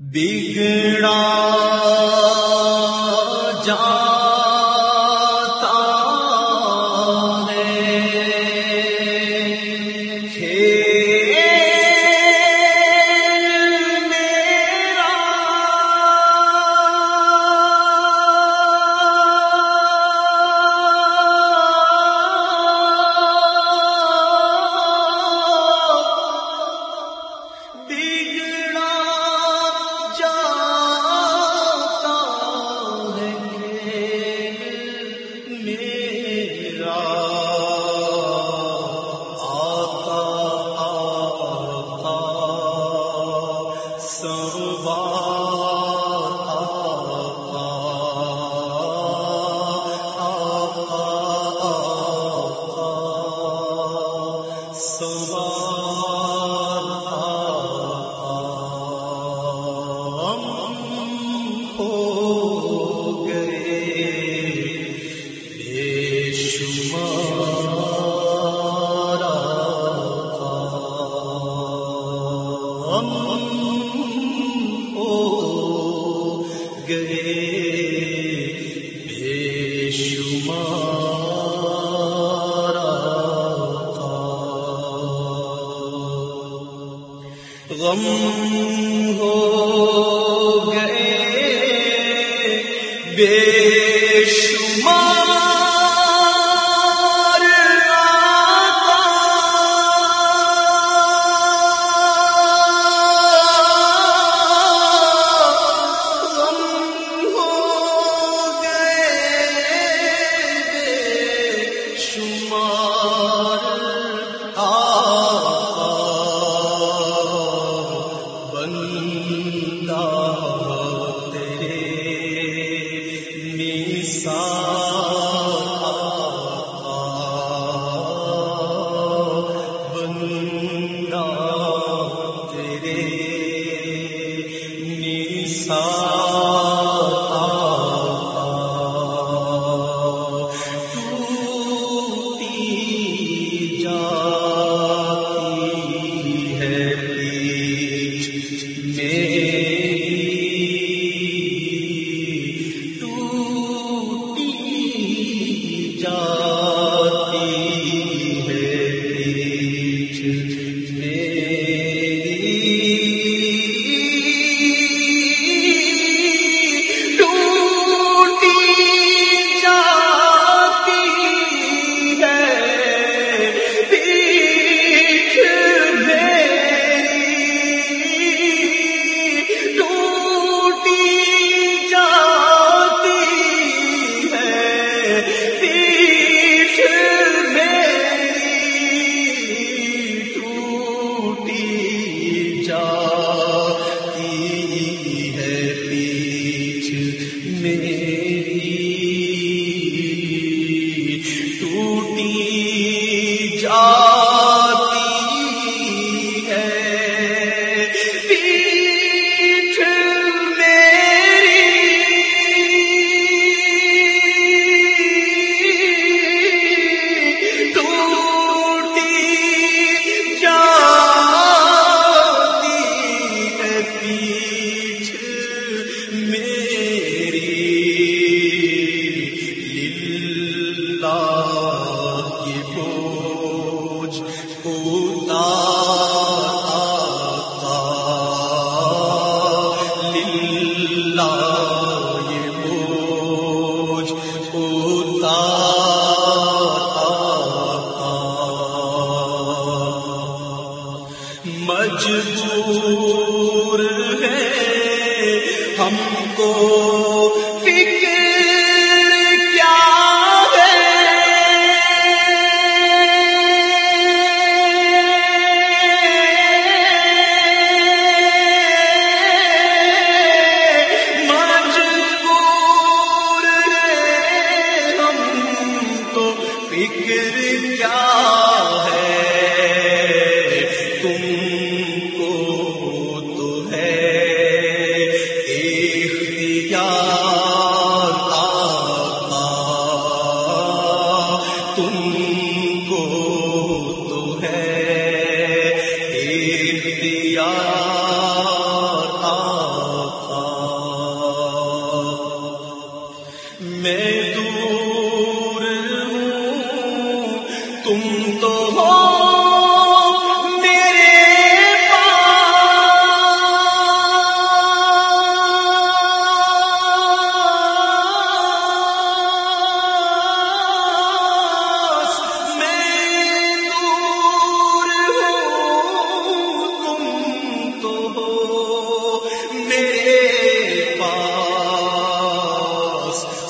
بگڑا غم ساتھ دین مجبور ہے ہم کو آقا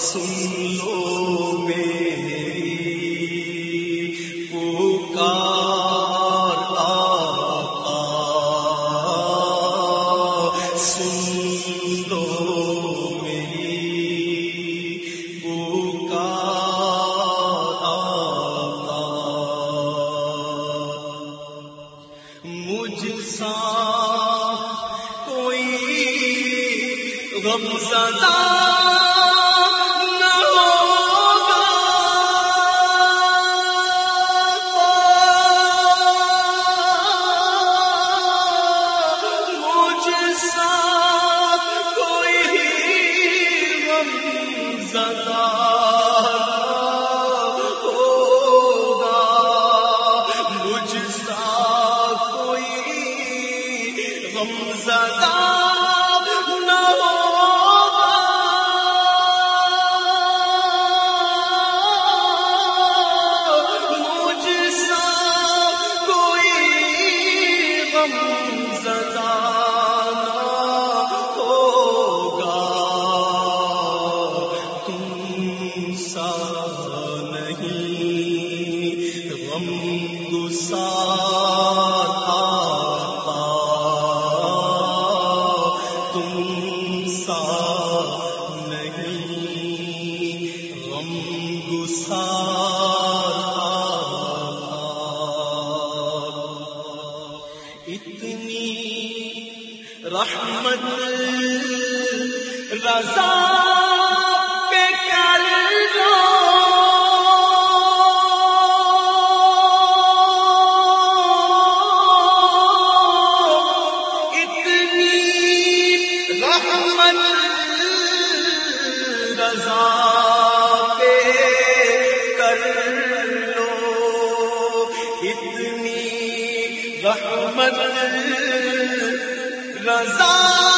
سن لو سن لو میری پکار مجھ سا کوئی غم زدہ غم رحمت رضا پہ کر اتنی رحمت رضا پہ کر لو اتنی رحمت رضا